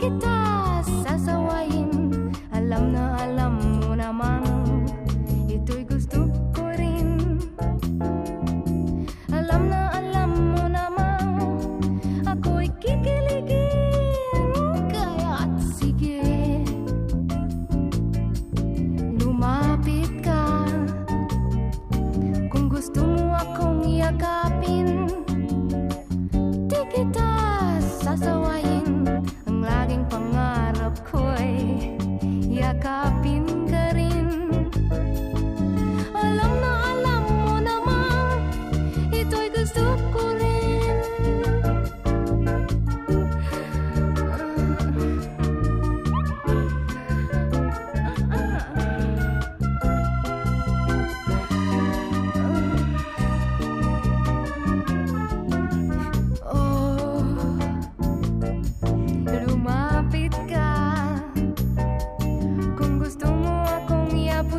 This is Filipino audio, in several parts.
get down. back up.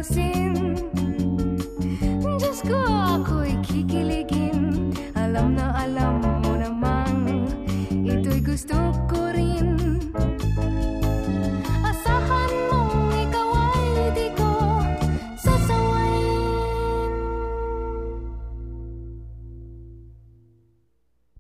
ayusin Diyos ko ako'y kikiligin. Alam na alam mo namang Ito'y gusto ko'y